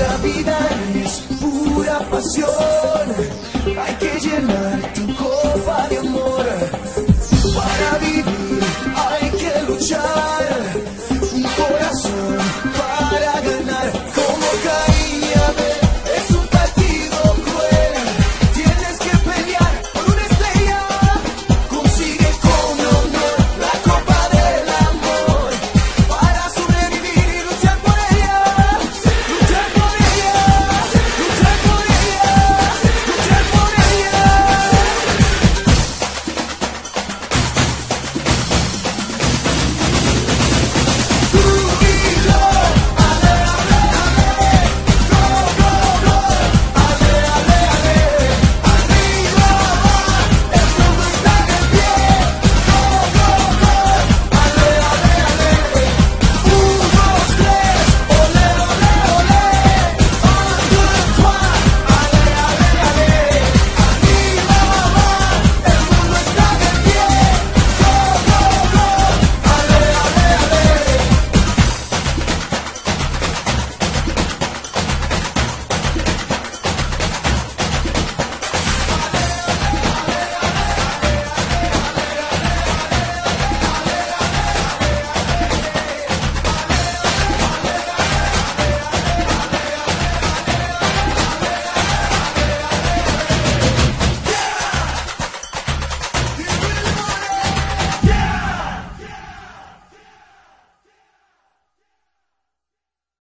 La vida es pura pasión.